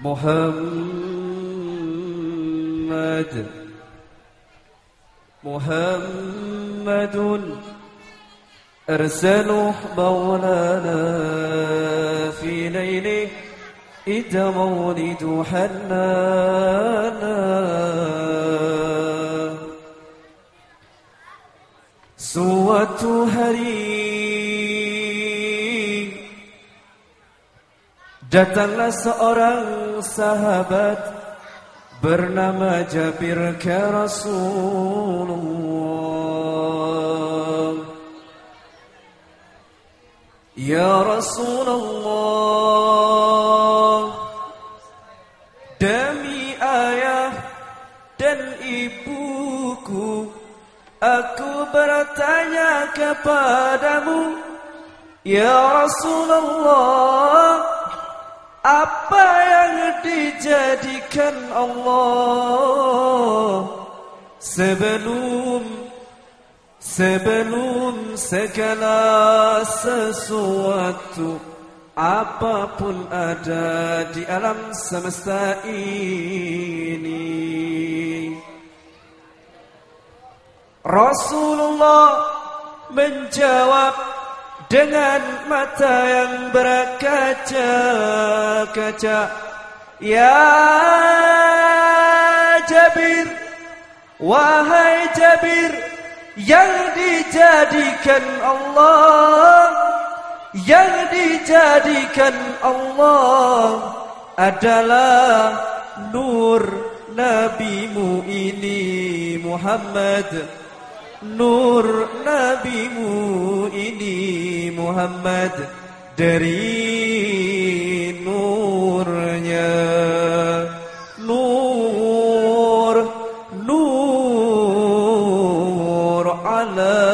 محمد. محمد أرسله مولانا في ليله إذا مولد حنانا. Suatu hari Datanglah seorang sahabat Bernama Jabir ke Rasulullah. Ya Rasulullah Demi ayah dan ibuku Aku bertanya kepadamu Ya Rasulullah Apa yang dijadikan Allah? Sebelum Sebelum segala sesuatu Apa pun ada di alam semesta ini. Rasulullah menjawab dengan mata yang berkaca-kaca Ya Jabir Wahai Jabir Yang dijadikan Allah Yang dijadikan Allah Adalah Nur Nabimu ini Muhammad. Nur nabimu Muhammad dari nurnya Nur Nur ala